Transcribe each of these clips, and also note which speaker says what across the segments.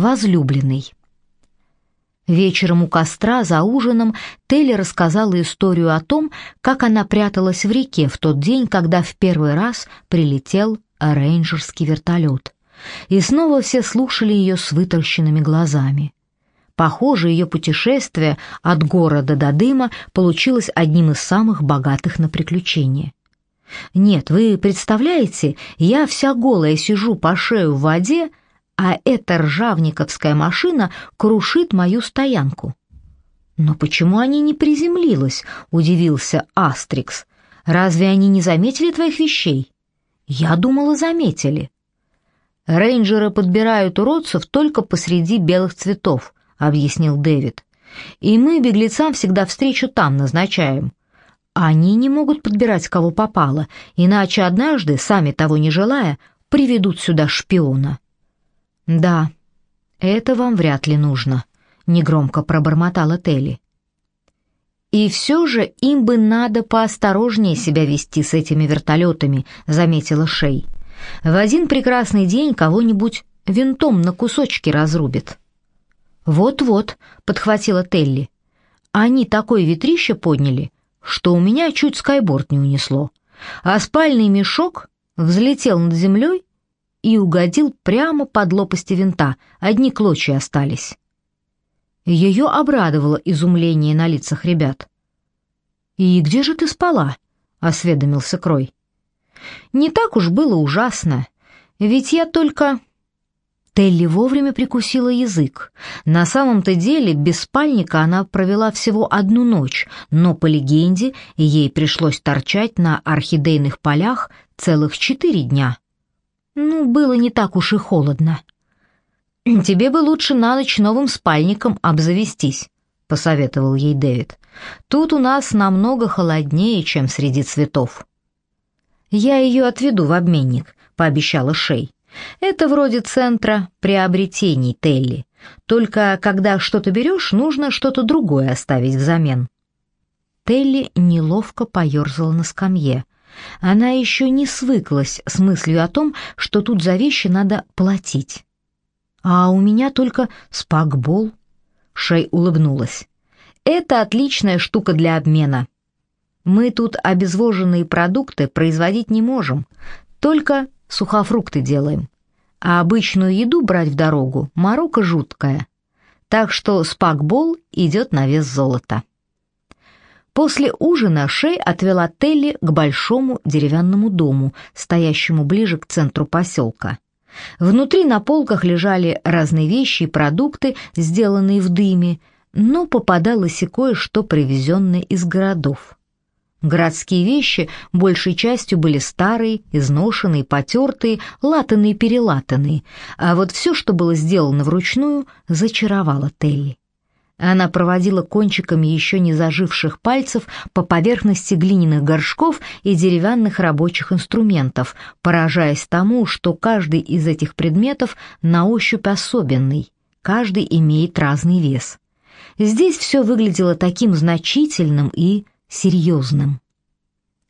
Speaker 1: Возлюбленный. Вечером у костра за ужином Телли рассказала историю о том, как она пряталась в реке в тот день, когда в первый раз прилетел рейнджерский вертолет. И снова все слушали ее с вытаращенными глазами. Похоже, ее путешествие от города до дыма получилось одним из самых богатых на приключения. Нет, вы представляете, я вся голая сижу по шею в воде, а эта ржавниковская машина крушит мою стоянку. Но почему они не приземлилась? удивился Астрикс. Разве они не заметили твоих вещей? Я думала, заметили. Рейнджеры подбирают уродцев только посреди белых цветов, объяснил Дэвид. И мы беглецам всегда встречу там назначаем. Они не могут подбирать кого попало, иначе однажды, сами того не желая, приведут сюда шпиона. Да, это вам вряд ли нужно, негромко пробормотала Телли. И все же им бы надо поосторожнее себя вести с этими вертолетами», — заметила Шей. В один прекрасный день кого-нибудь винтом на кусочки разрубит. Вот-вот, подхватила Телли. Они такое ветрище подняли, что у меня чуть скайборд не унесло. А спальный мешок взлетел над землей и угодил прямо под лопасти винта. Одни клочья остались. Ее обрадовало изумление на лицах ребят. «И где же ты спала?» — осведомился Крой. Не так уж было ужасно, ведь я только... Телли вовремя прикусила язык. На самом-то деле без спальника она провела всего одну ночь, но по легенде ей пришлось торчать на орхидейных полях целых четыре дня. Ну, было не так уж и холодно. «Тебе бы лучше на ночь новым спальником обзавестись», — посоветовал ей Дэвид. «Тут у нас намного холоднее, чем среди цветов». «Я ее отведу в обменник», — пообещала Шей. «Это вроде центра приобретений Телли. Только когда что-то берешь, нужно что-то другое оставить взамен». Телли неловко поерзала на скамье. Она еще не свыклась с мыслью о том, что тут за вещи надо платить. «А у меня только спакбол», — Шей улыбнулась. «Это отличная штука для обмена. Мы тут обезвоженные продукты производить не можем, только сухофрукты делаем. А обычную еду брать в дорогу морока жуткая. Так что спакбол идет на вес золота. После ужина Шей отвела Телли к большому деревянному дому, стоящему ближе к центру поселка. Внутри на полках лежали разные вещи и продукты, сделанные в дыме, но попадалось и кое-что привезенное из городов. Городские вещи большей частью были старые, изношенные, потертые, латанные-перелатанные, а вот все, что было сделано вручную, зачаровало Телли. Она проводила кончиками еще не заживших пальцев по поверхности глиняных горшков и деревянных рабочих инструментов, поражаясь тому, что каждый из этих предметов на ощупь особенный, каждый имеет разный вес. Здесь все выглядело таким значительным и серьезным.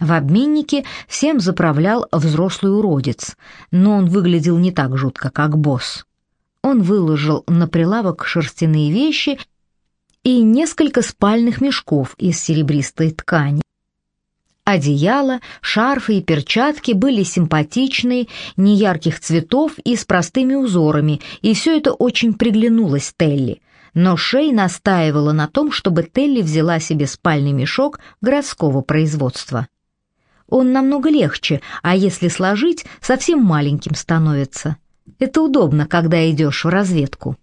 Speaker 1: В обменнике всем заправлял взрослый уродец, но он выглядел не так жутко, как босс. Он выложил на прилавок шерстяные вещи и несколько спальных мешков из серебристой ткани. Одеяло, шарфы и перчатки были симпатичные, неярких цветов и с простыми узорами, и все это очень приглянулось Телли, но Шей настаивала на том, чтобы Телли взяла себе спальный мешок городского производства. Он намного легче, а если сложить, совсем маленьким становится. Это удобно, когда идешь в разведку.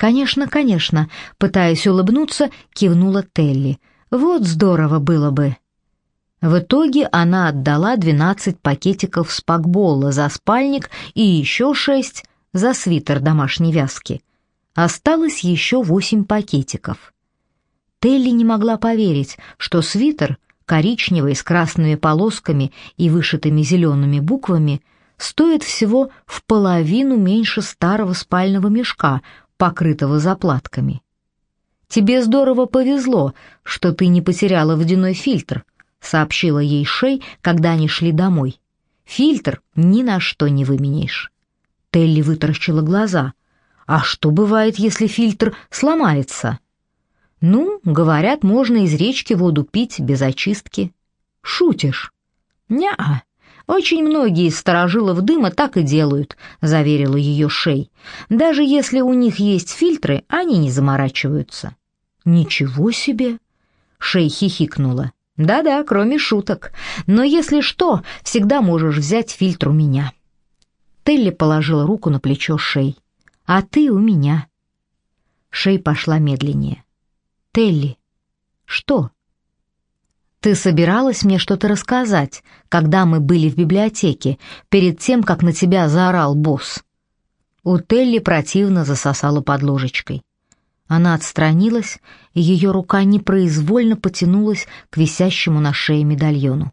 Speaker 1: «Конечно, конечно», — пытаясь улыбнуться, кивнула Телли. «Вот здорово было бы». В итоге она отдала 12 пакетиков спакбола за спальник и еще шесть за свитер домашней вязки. Осталось еще восемь пакетиков. Телли не могла поверить, что свитер, коричневый с красными полосками и вышитыми зелеными буквами, стоит всего в половину меньше старого спального мешка, покрытого заплатками. «Тебе здорово повезло, что ты не потеряла водяной фильтр», сообщила ей Шей, когда они шли домой. «Фильтр ни на что не выменяешь». Телли вытаращила глаза. А что бывает, если фильтр сломается? Ну, говорят, можно из речки воду пить без очистки. Шутишь? Неа. Очень многие из старожилов дыма так и делают, заверила ее Шей. Даже если у них есть фильтры, они не заморачиваются. Ничего себе, Шей хихикнула. Да-да, кроме шуток. Но если что, всегда можешь взять фильтр у меня. Телли положила руку на плечо Шей. А ты у меня. Шей пошла медленнее. Телли. Что? Ты собиралась мне что-то рассказать, когда мы были в библиотеке, перед тем, как на тебя заорал босс. У Телли противно засосала под ложечкой. Она отстранилась, и ее рука непроизвольно потянулась к висящему на шее медальону.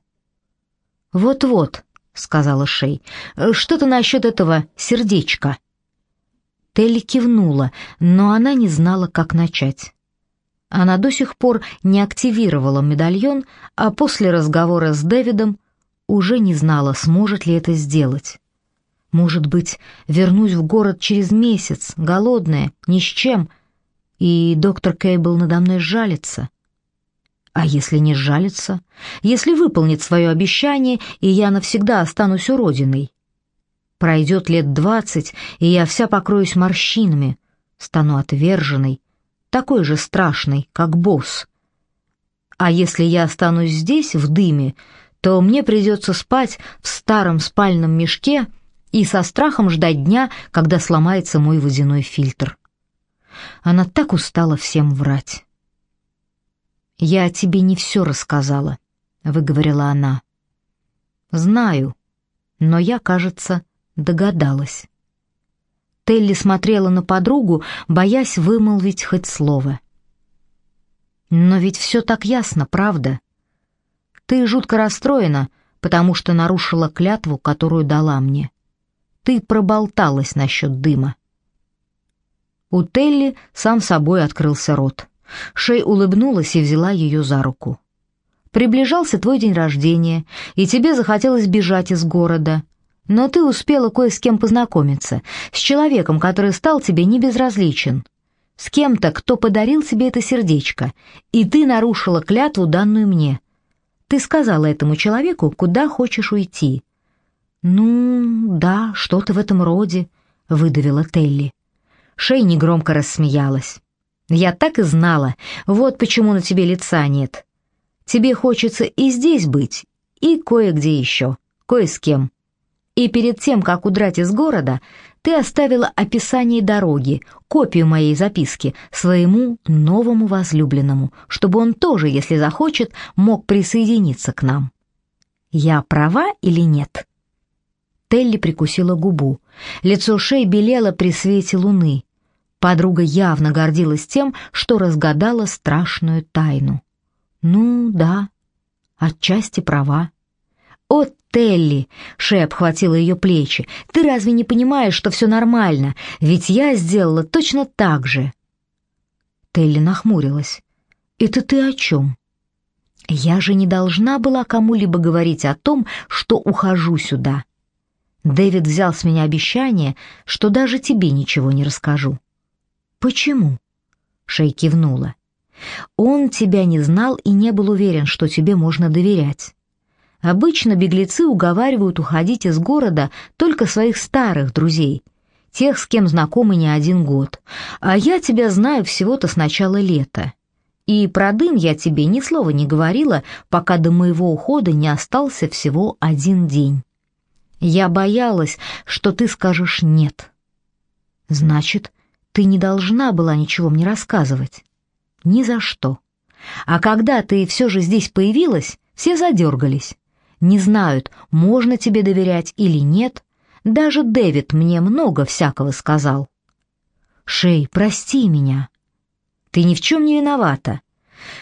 Speaker 1: «Вот-вот», — сказала Шей, — «что-то насчет этого сердечка». Телли кивнула, но она не знала, как начать. Она до сих пор не активировала медальон, а после разговора с Дэвидом уже не знала, сможет ли это сделать. Может быть, вернусь в город через месяц, голодная, ни с чем, и доктор Кейбл надо мной жалится. А если не жалится? Если выполнит свое обещание, и я навсегда останусь уродиной? Пройдет лет двадцать, и я вся покроюсь морщинами, стану отверженной, такой же страшной, как босс. А если я останусь здесь, в дыме, то мне придется спать в старом спальном мешке и со страхом ждать дня, когда сломается мой водяной фильтр. Она так устала всем врать. «Я тебе не все рассказала», — выговорила она. «Знаю, но я, кажется, догадалась». Телли смотрела на подругу, боясь вымолвить хоть слово. «Но ведь все так ясно, правда? Ты жутко расстроена, потому что нарушила клятву, которую дала мне. Ты проболталась насчет дыма». У Телли сам собой открылся рот. Шей улыбнулась и взяла ее за руку. «Приближался твой день рождения, и тебе захотелось бежать из города. Но ты успела кое с кем познакомиться, с человеком, который стал тебе небезразличен, с кем-то, кто подарил тебе это сердечко, и ты нарушила клятву, данную мне. Ты сказала этому человеку, куда хочешь уйти». «Ну, да, что-то в этом роде», — выдавила Телли. Шей негромко рассмеялась. «Я так и знала. Вот почему на тебе лица нет. Тебе хочется и здесь быть, и кое-где еще, кое с кем. И перед тем, как удрать из города, ты оставила описание дороги, копию моей записки своему новому возлюбленному, чтобы он тоже, если захочет, мог присоединиться к нам. Я права или нет?» Телли прикусила губу. Лицо Шей белело при свете луны. Подруга явно гордилась тем, что разгадала страшную тайну. «Ну, да, отчасти права». «О, Телли!» — Шей обхватила ее плечи. «Ты разве не понимаешь, что все нормально? Ведь я сделала точно так же!» Телли нахмурилась. «Это ты о чем?» «Я же не должна была кому-либо говорить о том, что ухожу сюда. Дэвид взял с меня обещание, что даже тебе ничего не расскажу». «Почему?» — Шей кивнула. «Он тебя не знал и не был уверен, что тебе можно доверять. Обычно беглецы уговаривают уходить из города только своих старых друзей, тех, с кем знакомы не один год. А я тебя знаю всего-то с начала лета. И про дым я тебе ни слова не говорила, пока до моего ухода не остался всего один день. Я боялась, что ты скажешь «нет». Значит, ты не должна была ничего мне рассказывать. Ни за что. А когда ты все же здесь появилась, все задергались. Не знают, можно тебе доверять или нет. Даже Дэвид мне много всякого сказал. Шей, прости меня. Ты ни в чем не виновата.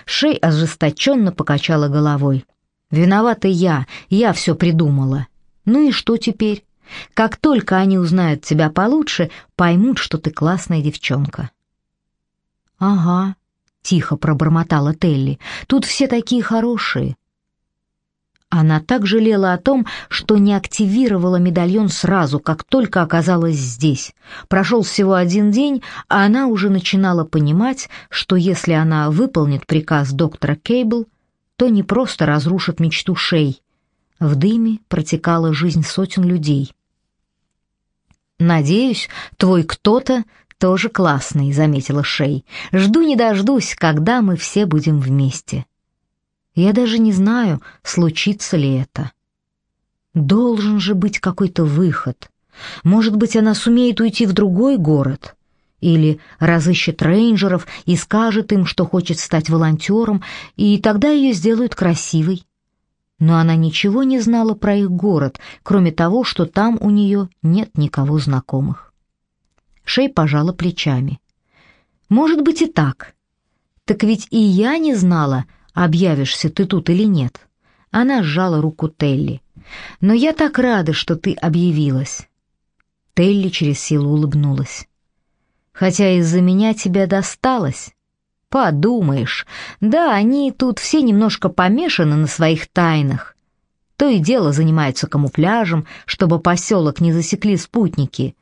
Speaker 1: Шей ожесточенно покачала головой. Виновата я, я все придумала. Ну и что теперь? Как только они узнают тебя получше, поймут, что ты классная девчонка». «Ага», — тихо пробормотала Телли, — «тут все такие хорошие». Она так жалела о том, что не активировала медальон сразу, как только оказалась здесь. Прошел всего один день, а она уже начинала понимать, что если она выполнит приказ доктора Кейбл, то не просто разрушит мечту Шей. В дыме протекала жизнь сотен людей. «Надеюсь, твой кто-то тоже классный», — заметила Шей. «Жду не дождусь, когда мы все будем вместе». Я даже не знаю, случится ли это. Должен же быть какой-то выход. Может быть, она сумеет уйти в другой город или разыщет рейнджеров и скажет им, что хочет стать волонтером, и тогда ее сделают красивой. Но она ничего не знала про их город, кроме того, что там у нее нет никого знакомых. Шей пожала плечами. Может быть и так. Так ведь и я не знала, объявишься ты тут или нет. Она сжала руку Телли. Но я так рада, что ты объявилась. Телли через силу улыбнулась. Хотя из-за меня тебя досталось. Подумаешь, да, они тут все немножко помешаны на своих тайнах. То и дело занимаются камуфляжем, чтобы поселок не засекли спутники.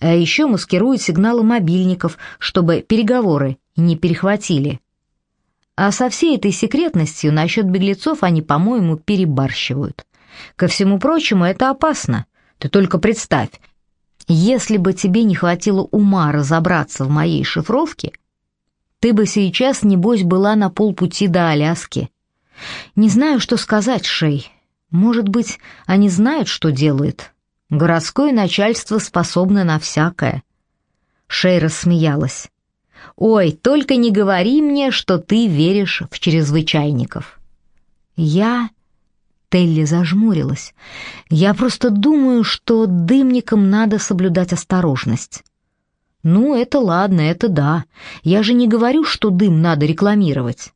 Speaker 1: А еще маскируют сигналы мобильников, чтобы переговоры не перехватили. А со всей этой секретностью насчет беглецов они, по-моему, перебарщивают. Ко всему прочему, это опасно. Ты только представь, если бы тебе не хватило ума разобраться в моей шифровке, ты бы сейчас, небось, была на полпути до Аляски. Не знаю, что сказать, Шей. Может быть, они знают, что делают. Городское начальство способно на всякое. Шей рассмеялась. Ой, только не говори мне, что ты веришь в чрезвычайников. Я Телли зажмурилась. Я просто думаю, что дымникам надо соблюдать осторожность. Ну, это ладно, это да. Я же не говорю, что дым надо рекламировать.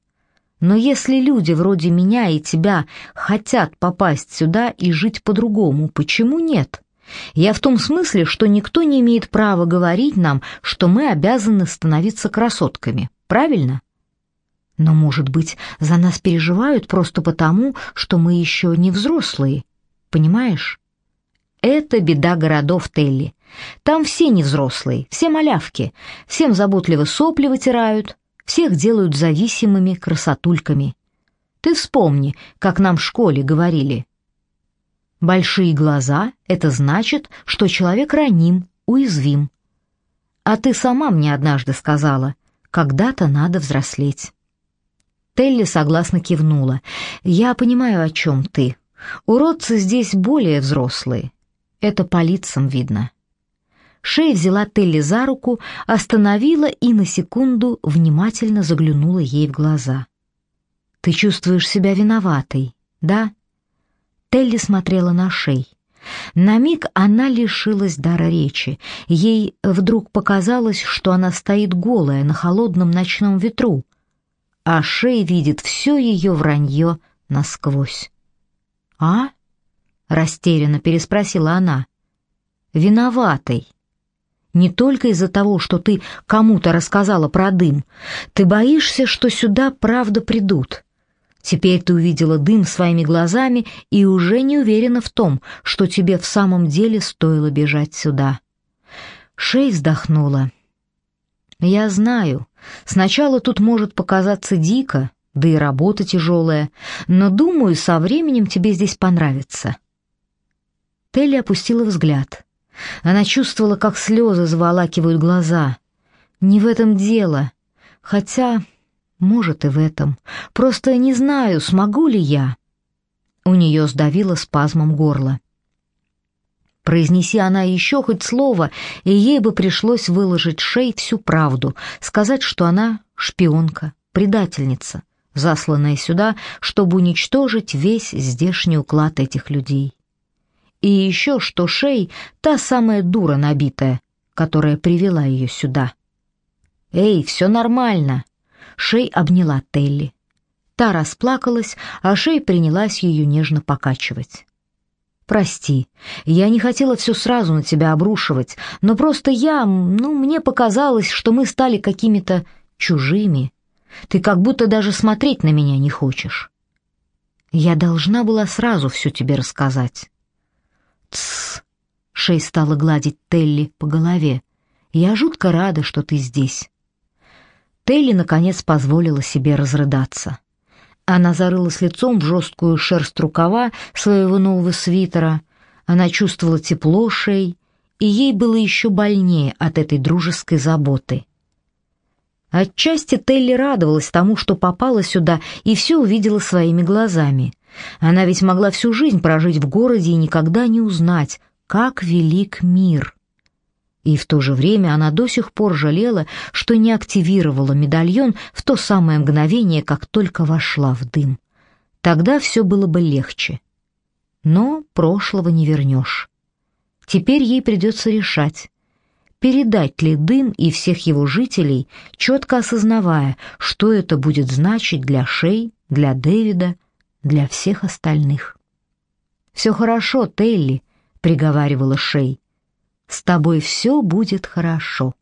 Speaker 1: Но если люди вроде меня и тебя хотят попасть сюда и жить по-другому, почему нет? Я в том смысле, что никто не имеет права говорить нам, что мы обязаны становиться красотками. Правильно? Но, может быть, за нас переживают просто потому, что мы еще не взрослые. Понимаешь? Это беда городов Телли. Там все не взрослые, все малявки, всем заботливо сопли вытирают, всех делают зависимыми красотульками. Ты вспомни, как нам в школе говорили. Большие глаза — это значит, что человек раним, уязвим. А ты сама мне однажды сказала, когда-то надо взрослеть. Телли согласно кивнула. «Я понимаю, о чем ты. Уродцы здесь более взрослые. Это по лицам видно». Шей взяла Телли за руку, остановила и на секунду внимательно заглянула ей в глаза. «Ты чувствуешь себя виноватой, да?» Телли смотрела на Шей. На миг она лишилась дара речи. Ей вдруг показалось, что она стоит голая на холодном ночном ветру, а Шей видит все ее вранье насквозь. «А?» — растерянно переспросила она. «Виноватой. Не только из-за того, что ты кому-то рассказала про дым. Ты боишься, что сюда правда придут. Теперь ты увидела дым своими глазами и уже не уверена в том, что тебе в самом деле стоило бежать сюда. Шей вздохнула. Я знаю, сначала тут может показаться дико, да и работа тяжелая, но, думаю, со временем тебе здесь понравится. Телли опустила взгляд. Она чувствовала, как слезы заволакивают глаза. Не в этом дело, хотя может, и в этом. Просто не знаю, смогу ли я. У нее сдавило спазмом горло. Произнеси она еще хоть слово, и ей бы пришлось выложить шей всю правду, сказать, что она шпионка, предательница, засланная сюда, чтобы уничтожить весь здешний уклад этих людей. И еще, что шей — та самая дура набитая, которая привела ее сюда. «Эй, все нормально!» Шей обняла Телли. Та расплакалась, а Шей принялась ее нежно покачивать. «Прости, я не хотела все сразу на тебя обрушивать, но просто я, ну, мне показалось, что мы стали какими-то чужими. Ты как будто даже смотреть на меня не хочешь». Я должна была сразу все тебе рассказать. Тсс. Шей стала гладить Телли по голове. Я жутко рада, что ты здесь. Телли наконец позволила себе разрыдаться. Она зарылась лицом в жесткую шерсть рукава своего нового свитера. Она чувствовала тепло шей, и ей было еще больнее от этой дружеской заботы. Отчасти Телли радовалась тому, что попала сюда и все увидела своими глазами. Она ведь могла всю жизнь прожить в городе и никогда не узнать, как велик мир. И в то же время она до сих пор жалела, что не активировала медальон в то самое мгновение, как только вошла в дым. Тогда все было бы легче. Но прошлого не вернешь. Теперь ей придется решать, передать ли дым и всех его жителей, четко осознавая, что это будет значить для Шей, для Дэвида, для всех остальных. «Все хорошо, Телли», — приговаривала Шей. С тобой все будет хорошо.